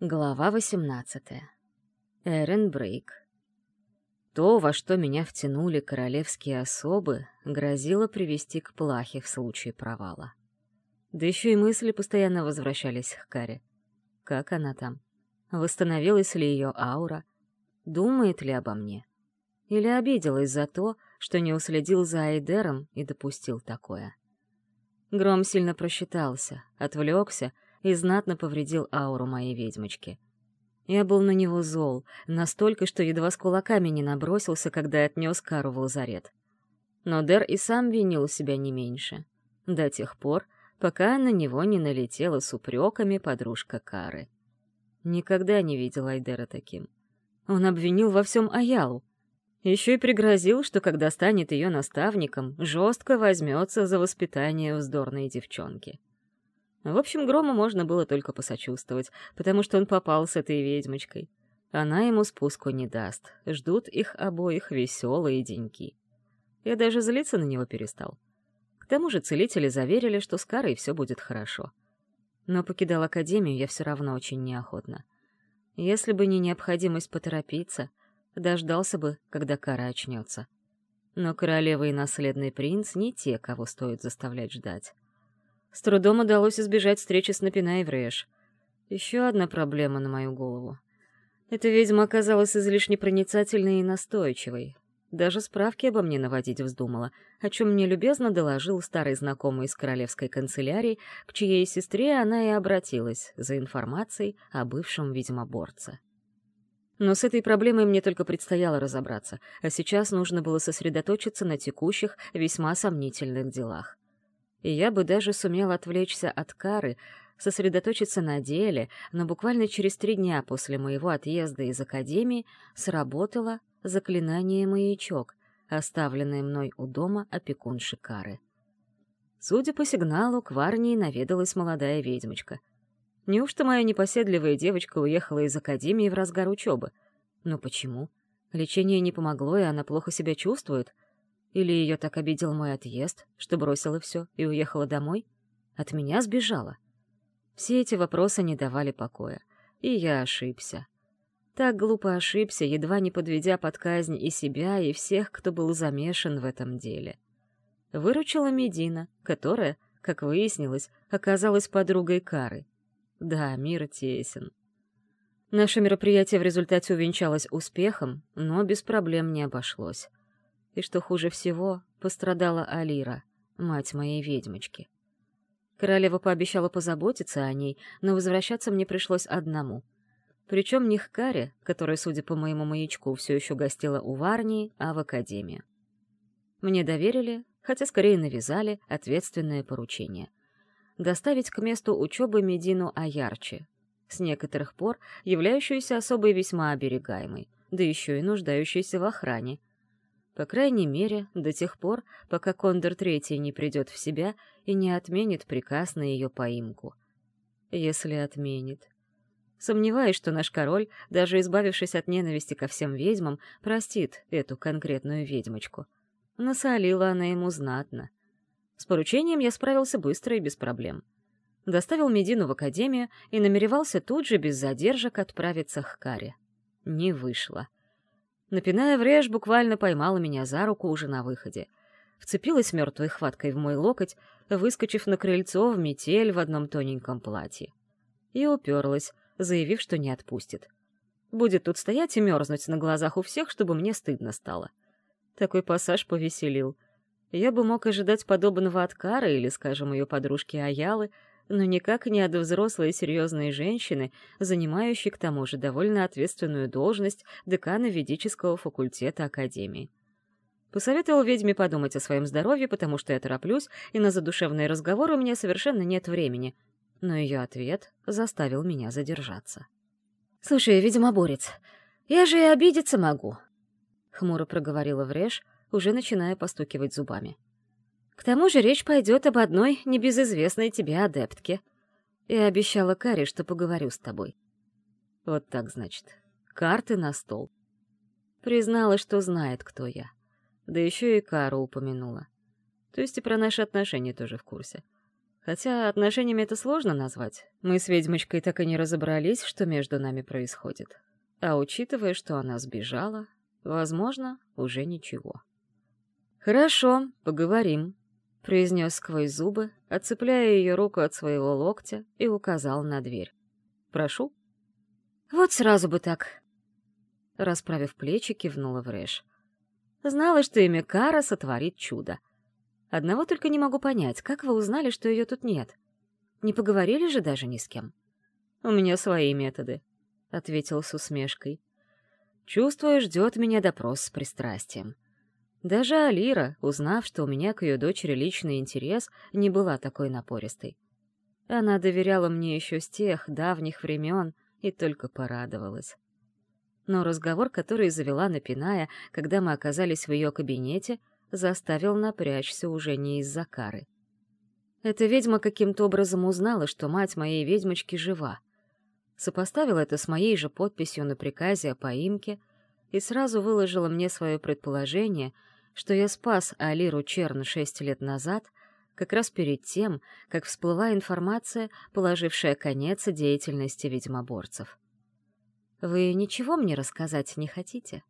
Глава 18. Эрен Брейк. То, во что меня втянули королевские особы, грозило привести к плахе в случае провала. Да еще и мысли постоянно возвращались к Каре. Как она там? Восстановилась ли ее аура? Думает ли обо мне? Или обиделась за то, что не уследил за Айдером и допустил такое? Гром сильно просчитался, отвлекся — и знатно повредил ауру моей ведьмочки. Я был на него зол, настолько, что едва с кулаками не набросился, когда отнес Кару в лазарет. Но Дер и сам винил себя не меньше. До тех пор, пока на него не налетела с упреками подружка Кары. Никогда не видел Айдера таким. Он обвинил во всем Аялу. Еще и пригрозил, что когда станет ее наставником, жестко возьмется за воспитание вздорной девчонки. В общем, Грому можно было только посочувствовать, потому что он попал с этой ведьмочкой. Она ему спуску не даст. Ждут их обоих веселые деньки. Я даже злиться на него перестал. К тому же целители заверили, что с Карой все будет хорошо. Но покидал Академию я все равно очень неохотно. Если бы не необходимость поторопиться, дождался бы, когда Кара очнется. Но королева и наследный принц не те, кого стоит заставлять ждать. С трудом удалось избежать встречи с Напина и Врэш. Еще одна проблема на мою голову. Эта ведьма оказалась излишне проницательной и настойчивой. Даже справки обо мне наводить вздумала, о чем мне любезно доложил старый знакомый из королевской канцелярии, к чьей сестре она и обратилась за информацией о бывшем ведьмоборце. Но с этой проблемой мне только предстояло разобраться, а сейчас нужно было сосредоточиться на текущих, весьма сомнительных делах и я бы даже сумел отвлечься от кары, сосредоточиться на деле, но буквально через три дня после моего отъезда из академии сработало заклинание «Маячок», оставленное мной у дома опекунши Кары. Судя по сигналу, к Варнии наведалась молодая ведьмочка. Неужто моя непоседливая девочка уехала из академии в разгар учебы? Но почему? Лечение не помогло, и она плохо себя чувствует — или ее так обидел мой отъезд, что бросила все и уехала домой? От меня сбежала? Все эти вопросы не давали покоя. И я ошибся. Так глупо ошибся, едва не подведя под казнь и себя, и всех, кто был замешан в этом деле. Выручила Медина, которая, как выяснилось, оказалась подругой Кары. Да, мир тесен. Наше мероприятие в результате увенчалось успехом, но без проблем не обошлось. И что хуже всего, пострадала Алира, мать моей ведьмочки. Королева пообещала позаботиться о ней, но возвращаться мне пришлось одному. Причем не к Каре, которая, судя по моему маячку, все еще гостила у Варнии, а в Академии. Мне доверили, хотя скорее навязали, ответственное поручение. Доставить к месту учебы Медину Аярчи, с некоторых пор являющуюся особой весьма оберегаемой, да еще и нуждающейся в охране, по крайней мере, до тех пор, пока Кондор Третий не придет в себя и не отменит приказ на ее поимку. Если отменит. Сомневаюсь, что наш король, даже избавившись от ненависти ко всем ведьмам, простит эту конкретную ведьмочку. Насолила она ему знатно. С поручением я справился быстро и без проблем. Доставил Медину в академию и намеревался тут же без задержек отправиться к Каре. Не вышло. Напиная врежь буквально поймала меня за руку уже на выходе. Вцепилась мертвой хваткой в мой локоть, выскочив на крыльцо в метель в одном тоненьком платье. И уперлась, заявив, что не отпустит. Будет тут стоять и мерзнуть на глазах у всех, чтобы мне стыдно стало. Такой пассаж повеселил. Я бы мог ожидать подобного от Кары или, скажем, ее подружки Аялы, но никак не от взрослой серьезной женщины, занимающей к тому же довольно ответственную должность декана ведического факультета Академии. Посоветовал ведьме подумать о своем здоровье, потому что я тороплюсь, и на задушевные разговоры у меня совершенно нет времени. Но ее ответ заставил меня задержаться. «Слушай, ведьмоборец, я же и обидеться могу», — хмуро проговорила Вреш, уже начиная постукивать зубами. К тому же речь пойдет об одной небезызвестной тебе адептке. Я обещала Каре, что поговорю с тобой. Вот так, значит. Карты на стол. Признала, что знает, кто я. Да еще и Кару упомянула. То есть и про наши отношения тоже в курсе. Хотя отношениями это сложно назвать. Мы с ведьмочкой так и не разобрались, что между нами происходит. А учитывая, что она сбежала, возможно, уже ничего. «Хорошо, поговорим», — произнес сквозь зубы, отцепляя ее руку от своего локтя и указал на дверь. «Прошу». «Вот сразу бы так». Расправив плечи, кивнула Врэш. «Знала, что имя Кара сотворит чудо. Одного только не могу понять, как вы узнали, что ее тут нет? Не поговорили же даже ни с кем?» «У меня свои методы», — ответил с усмешкой. «Чувствую, ждет меня допрос с пристрастием». Даже Алира, узнав, что у меня к ее дочери личный интерес, не была такой напористой. Она доверяла мне еще с тех давних времен и только порадовалась. Но разговор, который завела напиная, когда мы оказались в ее кабинете, заставил напрячься уже не из-за кары. Эта ведьма каким-то образом узнала, что мать моей ведьмочки жива. Сопоставила это с моей же подписью на приказе о поимке и сразу выложила мне свое предположение — что я спас Алиру Черн шесть лет назад, как раз перед тем, как всплыла информация, положившая конец деятельности ведьмоборцев. «Вы ничего мне рассказать не хотите?»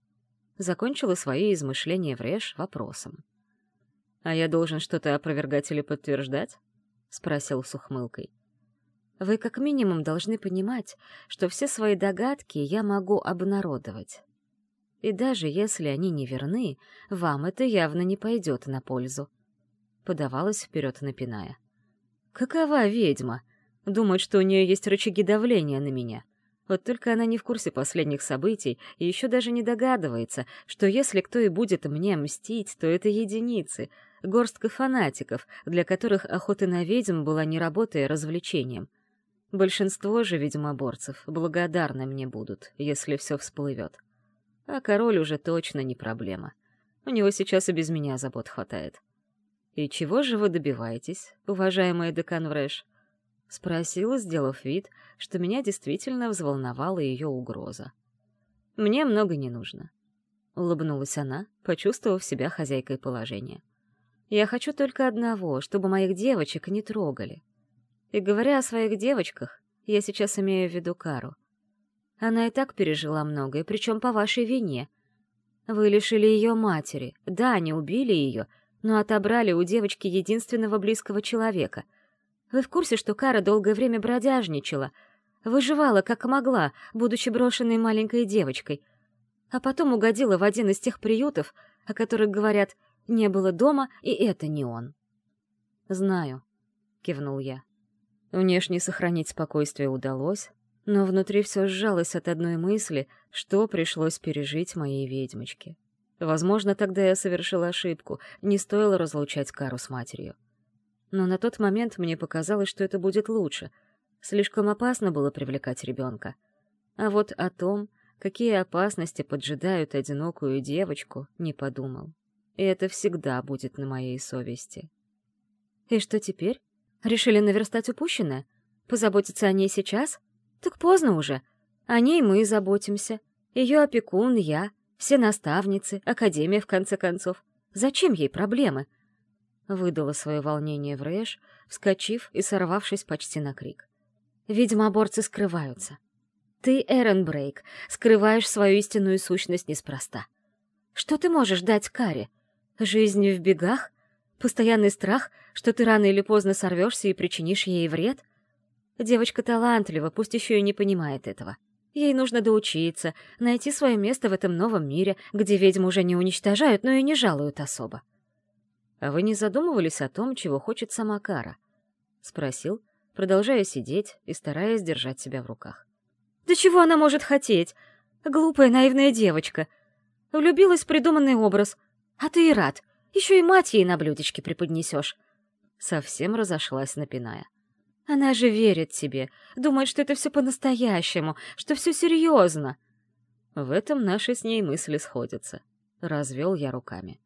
Закончила свои измышления в Реш вопросом. «А я должен что-то опровергать или подтверждать?» — спросил с ухмылкой. «Вы как минимум должны понимать, что все свои догадки я могу обнародовать. И даже если они не верны, вам это явно не пойдет на пользу. Подавалась вперед, напиная. Какова ведьма? Думает, что у нее есть рычаги давления на меня. Вот только она не в курсе последних событий и еще даже не догадывается, что если кто и будет мне мстить, то это единицы, горстка фанатиков, для которых охота на ведьм была не работой, а развлечением. Большинство же ведьмоборцев благодарны мне будут, если все всплывет. А король уже точно не проблема. У него сейчас и без меня забот хватает. «И чего же вы добиваетесь, уважаемая декан Врэш?» — спросила, сделав вид, что меня действительно взволновала ее угроза. «Мне много не нужно», — улыбнулась она, почувствовав себя хозяйкой положения. «Я хочу только одного, чтобы моих девочек не трогали. И говоря о своих девочках, я сейчас имею в виду Кару — она и так пережила многое, причем по вашей вине. Вы лишили ее матери. Да, не убили ее, но отобрали у девочки единственного близкого человека. Вы в курсе, что Кара долгое время бродяжничала, выживала как могла, будучи брошенной маленькой девочкой, а потом угодила в один из тех приютов, о которых говорят «не было дома, и это не он». «Знаю», — кивнул я. Внешне сохранить спокойствие удалось, но внутри все сжалось от одной мысли, что пришлось пережить моей ведьмочке. Возможно, тогда я совершила ошибку, не стоило разлучать Кару с матерью. Но на тот момент мне показалось, что это будет лучше. Слишком опасно было привлекать ребенка. А вот о том, какие опасности поджидают одинокую девочку, не подумал. И это всегда будет на моей совести. И что теперь? Решили наверстать упущенное? Позаботиться о ней сейчас? Так поздно уже. О ней мы заботимся. Ее опекун, я, все наставницы, академия, в конце концов. Зачем ей проблемы?» Выдала свое волнение в Рэш, вскочив и сорвавшись почти на крик. «Ведьмоборцы скрываются. Ты, Эрен Брейк, скрываешь свою истинную сущность неспроста. Что ты можешь дать Каре? Жизнь в бегах? Постоянный страх, что ты рано или поздно сорвешься и причинишь ей вред? Девочка талантлива, пусть еще и не понимает этого. Ей нужно доучиться, найти свое место в этом новом мире, где ведьм уже не уничтожают, но и не жалуют особо. «А вы не задумывались о том, чего хочет сама Кара?» — спросил, продолжая сидеть и стараясь держать себя в руках. «Да чего она может хотеть? Глупая, наивная девочка. Влюбилась в придуманный образ. А ты и рад. Еще и мать ей на блюдечке преподнесешь». Совсем разошлась, напиная. Она же верит тебе, думает, что это все по-настоящему, что все серьезно. В этом наши с ней мысли сходятся. Развел я руками.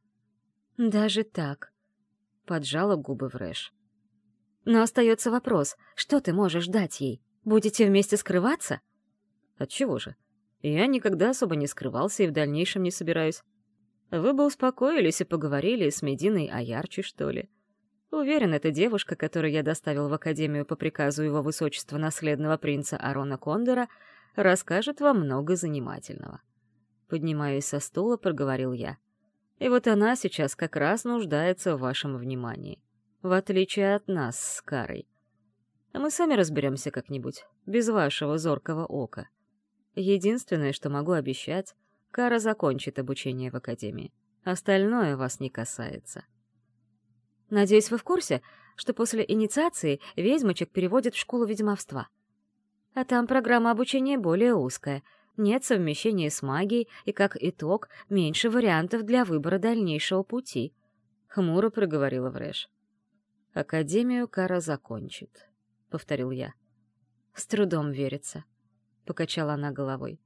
Даже так. Поджала губы в Рэш. Но остается вопрос, что ты можешь дать ей? Будете вместе скрываться? Отчего же? Я никогда особо не скрывался и в дальнейшем не собираюсь. Вы бы успокоились и поговорили с Мединой о ярче, что ли. Уверен, эта девушка, которую я доставил в Академию по приказу его высочества наследного принца Арона Кондора, расскажет вам много занимательного. Поднимаясь со стула, проговорил я. И вот она сейчас как раз нуждается в вашем внимании. В отличие от нас с Карой. А мы сами разберемся как-нибудь, без вашего зоркого ока. Единственное, что могу обещать, Кара закончит обучение в Академии. Остальное вас не касается. Надеюсь, вы в курсе, что после инициации ведьмочек переводят в школу ведьмовства. А там программа обучения более узкая, нет совмещения с магией и, как итог, меньше вариантов для выбора дальнейшего пути. Хмуро проговорила Врэш. «Академию Кара закончит», — повторил я. «С трудом верится», — покачала она головой.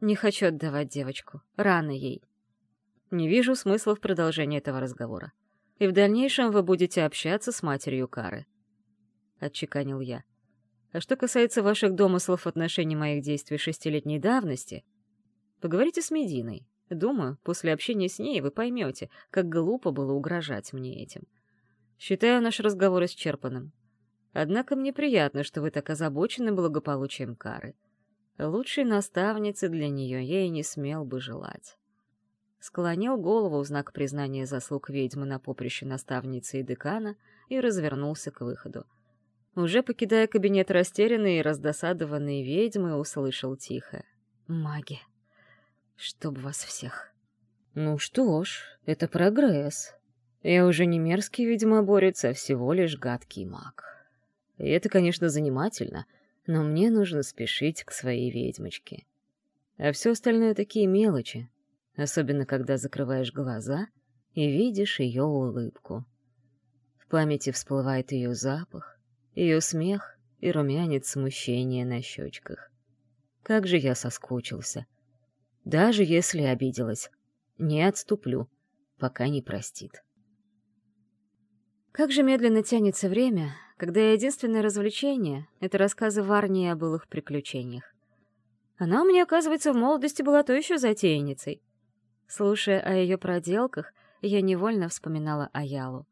«Не хочу отдавать девочку. Рано ей». «Не вижу смысла в продолжении этого разговора и в дальнейшем вы будете общаться с матерью Кары», — отчеканил я. «А что касается ваших домыслов в отношении моих действий шестилетней давности, поговорите с Мединой. Думаю, после общения с ней вы поймете, как глупо было угрожать мне этим. Считаю наш разговор исчерпанным. Однако мне приятно, что вы так озабочены благополучием Кары. Лучшей наставницы для нее я и не смел бы желать» склонил голову в знак признания заслуг ведьмы на поприще наставницы и декана и развернулся к выходу. Уже покидая кабинет растерянной и раздосадованной ведьмы, услышал тихо. «Маги! Чтоб вас всех!» «Ну что ж, это прогресс. Я уже не мерзкий ведьмоборец, а всего лишь гадкий маг. И это, конечно, занимательно, но мне нужно спешить к своей ведьмочке. А все остальное такие мелочи, особенно когда закрываешь глаза и видишь ее улыбку. В памяти всплывает ее запах, ее смех и румянец смущения на щечках. Как же я соскучился. Даже если обиделась, не отступлю, пока не простит. Как же медленно тянется время, когда единственное развлечение — это рассказы Варнии о былых приключениях. Она у меня, оказывается, в молодости была то еще затейницей. Слушая о ее проделках, я невольно вспоминала Аялу.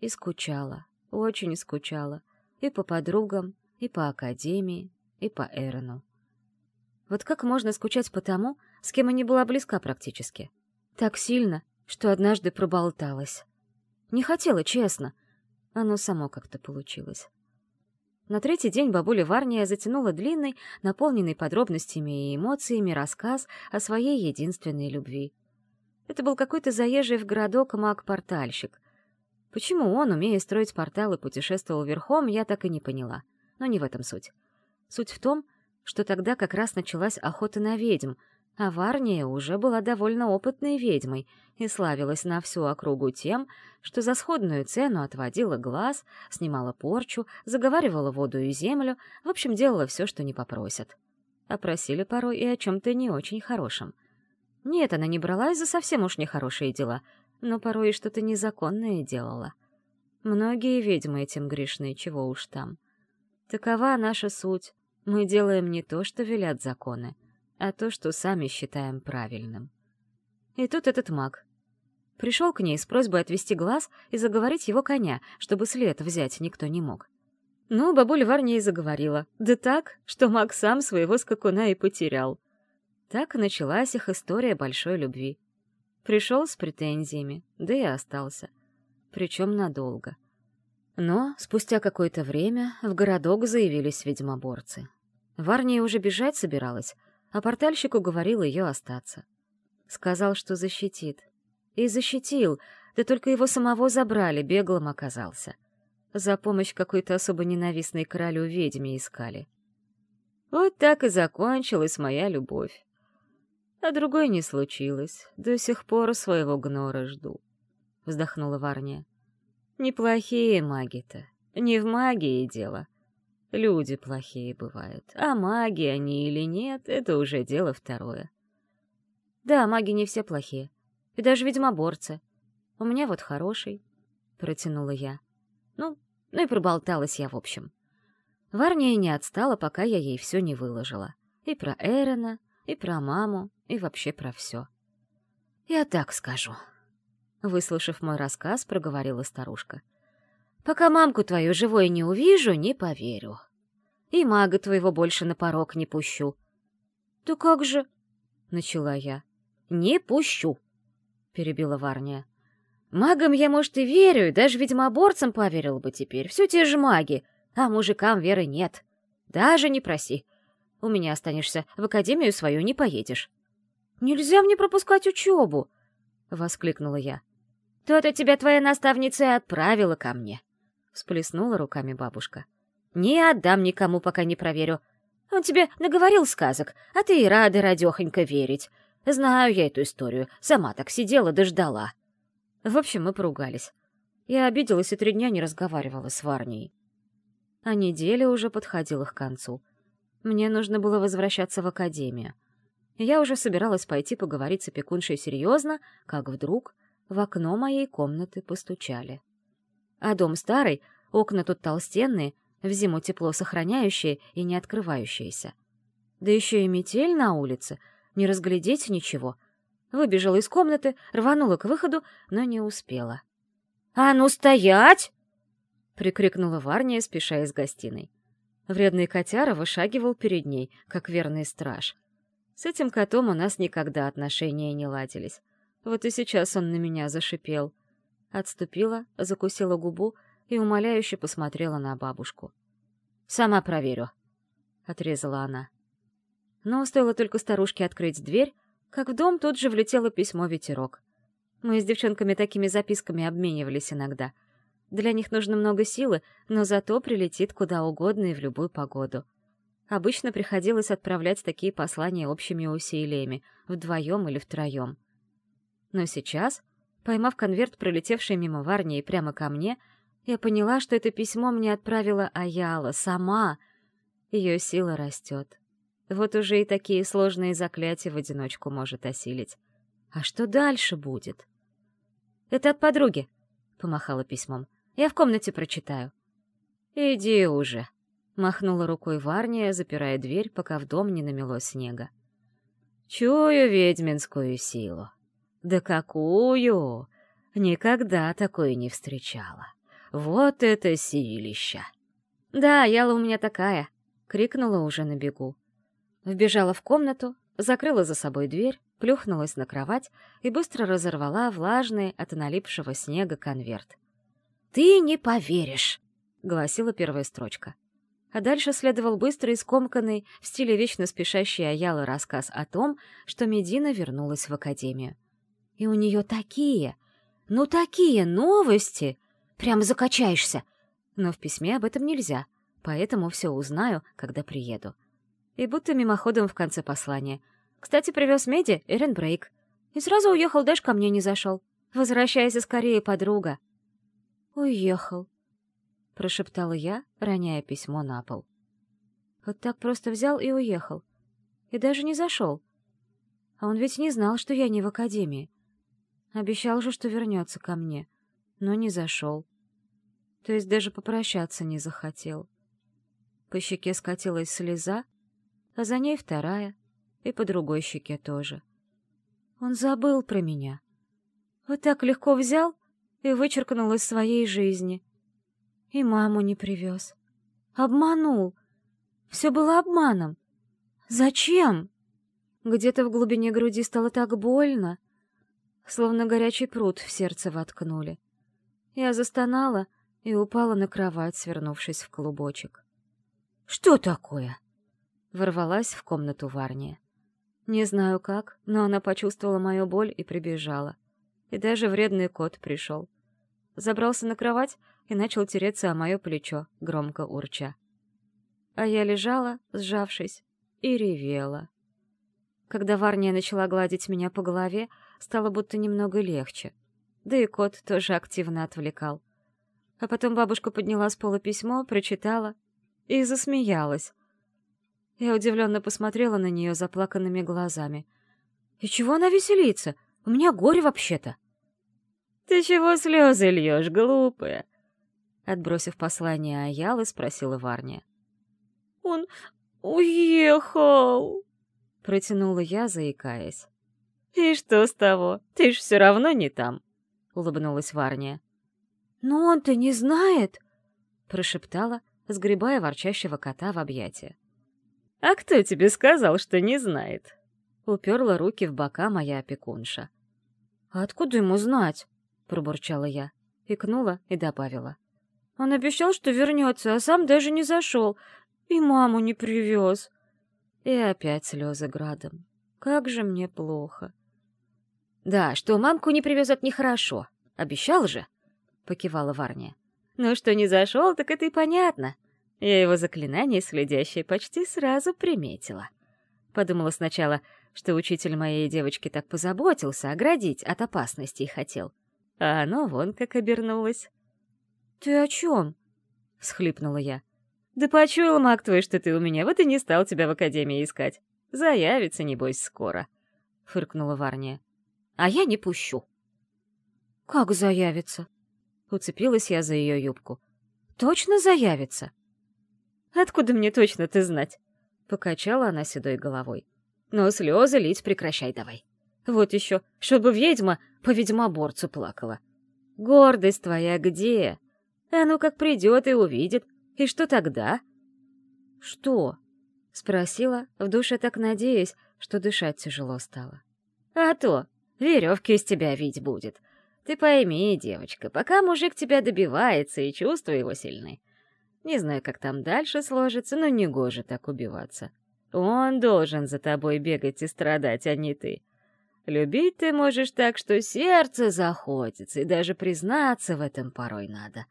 И скучала, очень скучала. И по подругам, и по академии, и по Эрону. Вот как можно скучать по тому, с кем не была близка практически? Так сильно, что однажды проболталась. Не хотела, честно. Оно само как-то получилось. На третий день бабуля Варния затянула длинный, наполненный подробностями и эмоциями рассказ о своей единственной любви — это был какой-то заезжий в городок маг-портальщик. Почему он, умея строить порталы, путешествовал верхом, я так и не поняла. Но не в этом суть. Суть в том, что тогда как раз началась охота на ведьм, а Варния уже была довольно опытной ведьмой и славилась на всю округу тем, что за сходную цену отводила глаз, снимала порчу, заговаривала воду и землю, в общем, делала все, что не попросят. А просили порой и о чем-то не очень хорошем — нет, она не бралась за совсем уж нехорошие дела, но порой и что-то незаконное делала. Многие ведьмы этим грешны, чего уж там. Такова наша суть. Мы делаем не то, что велят законы, а то, что сами считаем правильным. И тут этот маг. Пришел к ней с просьбой отвести глаз и заговорить его коня, чтобы след взять никто не мог. Ну, бабуля Варня и заговорила. Да так, что маг сам своего скакуна и потерял. Так началась их история большой любви. Пришел с претензиями, да и остался. Причем надолго. Но спустя какое-то время в городок заявились ведьмоборцы. Варния уже бежать собиралась, а портальщик уговорил ее остаться. Сказал, что защитит. И защитил, да только его самого забрали, беглым оказался. За помощь какой-то особо ненавистной королю ведьме искали. Вот так и закончилась моя любовь. А другой не случилось. До сих пор своего гнора жду. Вздохнула Варния. Неплохие маги-то. Не в магии дело. Люди плохие бывают. А маги они или нет, это уже дело второе. Да, маги не все плохие. И даже ведьмоборцы. У меня вот хороший. Протянула я. Ну, ну и проболталась я в общем. Варния не отстала, пока я ей все не выложила. И про Эрона, и про маму, и вообще про все. «Я так скажу», — выслушав мой рассказ, проговорила старушка. Пока мамку твою живой не увижу, не поверю. И мага твоего больше на порог не пущу. Да как же? — начала я. «Не пущу», — перебила Варния. «Магам я, может, и верю, даже ведьмоборцам поверил бы теперь. Все те же маги, а мужикам веры нет. Даже не проси. У меня останешься, в академию свою не поедешь». «Нельзя мне пропускать учебу!» — воскликнула я. «То-то тебя твоя наставница и отправила ко мне», — всплеснула руками бабушка. «Не отдам никому, пока не проверю. Он тебе наговорил сказок, а ты и рада радехонько верить. Знаю я эту историю, сама так сидела дождала. В общем, мы поругались. Я обиделась и три дня не разговаривала с Варней. А неделя уже подходила к концу. Мне нужно было возвращаться в академию. Я уже собиралась пойти поговорить с опекуншей серьезно, как вдруг в окно моей комнаты постучали. А дом старый, окна тут толстенные, в зиму тепло сохраняющие и не открывающиеся. Да еще и метель на улице, не разглядеть ничего. Выбежала из комнаты, рванула к выходу, но не успела. «А ну стоять!» — прикрикнула Варния, спеша из гостиной. Вредный котяра вышагивал перед ней, как верный страж. С этим котом у нас никогда отношения не ладились. Вот и сейчас он на меня зашипел. Отступила, закусила губу и умоляюще посмотрела на бабушку. «Сама проверю», — отрезала она. Но стоило только старушке открыть дверь, как в дом тут же влетело письмо-ветерок. Мы с девчонками такими записками обменивались иногда. Для них нужно много силы, но зато прилетит куда угодно и в любую погоду. Обычно приходилось отправлять такие послания общими усилиями, вдвоем или втроем. Но сейчас, поймав конверт, пролетевший мимо Варни и прямо ко мне, я поняла, что это письмо мне отправила Аяла, сама. Ее сила растет. Вот уже и такие сложные заклятия в одиночку может осилить. А что дальше будет? «Это от подруги», — помахала письмом. «Я в комнате прочитаю». «Иди уже», — махнула рукой Варния, запирая дверь, пока в дом не намело снега. «Чую ведьминскую силу. Да какую! Никогда такой не встречала». Вот это силища! «Да, Яла у меня такая!» — крикнула уже на бегу. Вбежала в комнату, закрыла за собой дверь, плюхнулась на кровать и быстро разорвала влажный от налипшего снега конверт. «Ты не поверишь!» — гласила первая строчка. А дальше следовал быстрый, скомканный, в стиле вечно спешащий Аялы рассказ о том, что Медина вернулась в академию. И у нее такие, ну такие новости! Прям закачаешься. Но в письме об этом нельзя, поэтому все узнаю, когда приеду. И будто мимоходом в конце послания. Кстати, привез Меди Эрен Брейк. И сразу уехал, даже ко мне не зашел. Возвращайся скорее, подруга. Уехал, прошептала я, роняя письмо на пол. Вот так просто взял и уехал. И даже не зашел. А он ведь не знал, что я не в академии. Обещал же, что вернется ко мне но не зашел. То есть даже попрощаться не захотел. По щеке скатилась слеза, а за ней вторая, и по другой щеке тоже. Он забыл про меня. Вот так легко взял и вычеркнул из своей жизни. И маму не привез. Обманул. Все было обманом. Зачем? Где-то в глубине груди стало так больно, словно горячий пруд в сердце воткнули. Я застонала и упала на кровать, свернувшись в клубочек. «Что такое?» Ворвалась в комнату Варния. Не знаю как, но она почувствовала мою боль и прибежала. И даже вредный кот пришел. Забрался на кровать и начал тереться о мое плечо, громко урча. А я лежала, сжавшись, и ревела. Когда Варния начала гладить меня по голове, стало будто немного легче — да и кот тоже активно отвлекал. А потом бабушка подняла с пола письмо, прочитала и засмеялась. Я удивленно посмотрела на нее заплаканными глазами. «И чего она веселится? У меня горе вообще-то!» «Ты чего слезы льешь, глупая?» Отбросив послание Аялы, спросила Варния. «Он уехал!» Протянула я, заикаясь. «И что с того? Ты ж все равно не там!» улыбнулась Варния. «Но он-то не знает!» прошептала, сгребая ворчащего кота в объятия. «А кто тебе сказал, что не знает?» Уперла руки в бока моя опекунша. «А откуда ему знать?» — пробурчала я, икнула и добавила. «Он обещал, что вернется, а сам даже не зашел, и маму не привез». И опять слезы градом. Как же мне плохо. «Да, что мамку не привез, это нехорошо. Обещал же?» — покивала Варня. «Ну, что не зашел, так это и понятно. Я его заклинание следящее почти сразу приметила. Подумала сначала, что учитель моей девочки так позаботился, оградить от опасностей хотел. А оно вон как обернулось. «Ты о чем?» — всхлипнула я. «Да почуял маг твой, что ты у меня, вот и не стал тебя в академии искать. Заявится, небось, скоро», — фыркнула Варния. «А я не пущу». «Как заявится?» — уцепилась я за ее юбку. «Точно заявится?» «Откуда мне точно ты знать?» — покачала она седой головой. «Но слезы лить прекращай давай. Вот еще, чтобы ведьма по ведьмоборцу плакала. Гордость твоя где? А ну как придет и увидит. И что тогда?» «Что?» — спросила, в душе так надеясь, что дышать тяжело стало. «А то, веревки из тебя видеть будет. Ты пойми, девочка, пока мужик тебя добивается и чувства его сильны, не знаю, как там дальше сложится, но не гоже так убиваться. Он должен за тобой бегать и страдать, а не ты. Любить ты можешь так, что сердце заходится, и даже признаться в этом порой надо.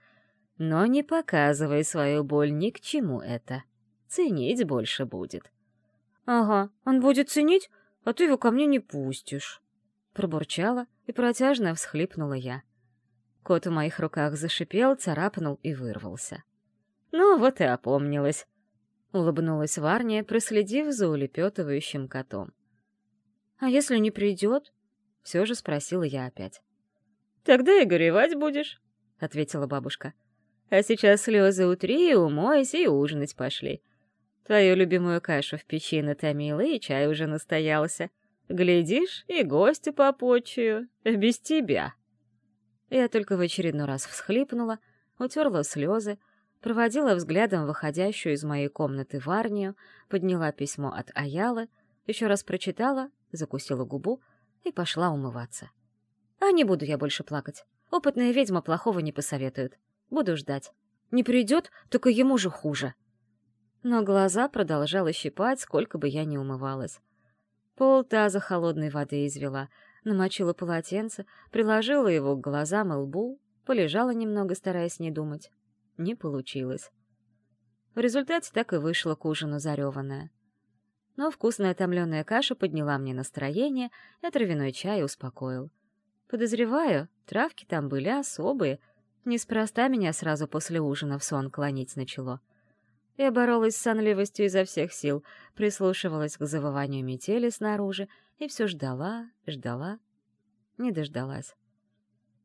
Но не показывай свою боль ни к чему это. Ценить больше будет. «Ага, он будет ценить, а ты его ко мне не пустишь», — пробурчала и протяжно всхлипнула я. Кот в моих руках зашипел, царапнул и вырвался. Ну вот и опомнилась. Улыбнулась Варния, проследив за улепетывающим котом. «А если не придет?» — все же спросила я опять. «Тогда и горевать будешь», — ответила бабушка. «А сейчас слезы утри, умойся и ужинать пошли. Твою любимую кашу в печи натомила, и чай уже настоялся. Глядишь, и гостю попочую, без тебя». Я только в очередной раз всхлипнула, утерла слезы, проводила взглядом выходящую из моей комнаты Варнию, подняла письмо от Аялы, еще раз прочитала, закусила губу и пошла умываться. А не буду я больше плакать. Опытная ведьма плохого не посоветует. Буду ждать. Не придет, только ему же хуже. Но глаза продолжала щипать, сколько бы я ни умывалась. Пол таза холодной воды извела, намочила полотенце, приложила его к глазам и лбу, полежала немного, стараясь не думать не получилось. В результате так и вышла к ужину зареванная. Но вкусная томленая каша подняла мне настроение, а травяной чай успокоил. Подозреваю, травки там были особые, неспроста меня сразу после ужина в сон клонить начало. Я боролась с сонливостью изо всех сил, прислушивалась к завыванию метели снаружи и все ждала, ждала. Не дождалась.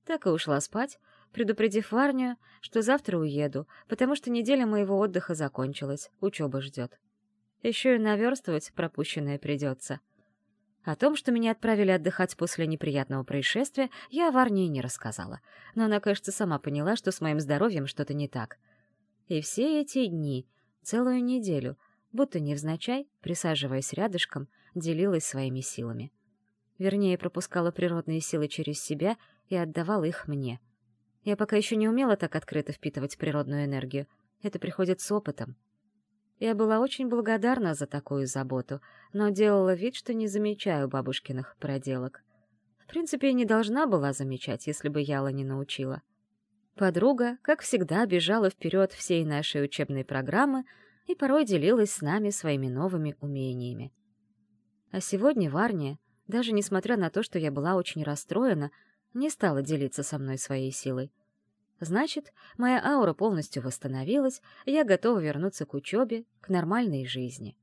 Так и ушла спать, предупредив Варню, что завтра уеду, потому что неделя моего отдыха закончилась, учеба ждет. Еще и наверстывать пропущенное придется. О том, что меня отправили отдыхать после неприятного происшествия, я Варне не рассказала, но она, кажется, сама поняла, что с моим здоровьем что-то не так. И все эти дни, целую неделю, будто невзначай, присаживаясь рядышком, делилась своими силами. Вернее, пропускала природные силы через себя и отдавала их мне — я пока еще не умела так открыто впитывать природную энергию. Это приходит с опытом. Я была очень благодарна за такую заботу, но делала вид, что не замечаю бабушкиных проделок. В принципе, я не должна была замечать, если бы Яла не научила. Подруга, как всегда, бежала вперед всей нашей учебной программы и порой делилась с нами своими новыми умениями. А сегодня Варния, даже несмотря на то, что я была очень расстроена, не стала делиться со мной своей силой. Значит, моя аура полностью восстановилась, я готова вернуться к учебе, к нормальной жизни.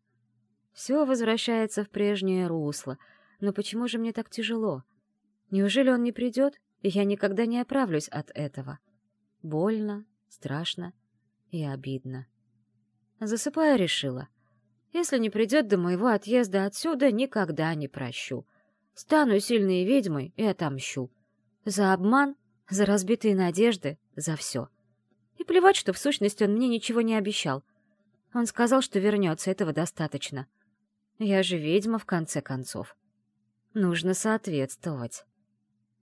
Все возвращается в прежнее русло, но почему же мне так тяжело? Неужели он не придет, и я никогда не оправлюсь от этого? Больно, страшно и обидно. Засыпая, решила. Если не придет до моего отъезда отсюда, никогда не прощу. Стану сильной ведьмой и отомщу. За обман, за разбитые надежды, за все. И плевать, что в сущности он мне ничего не обещал. Он сказал, что вернется, этого достаточно. Я же ведьма, в конце концов. Нужно соответствовать.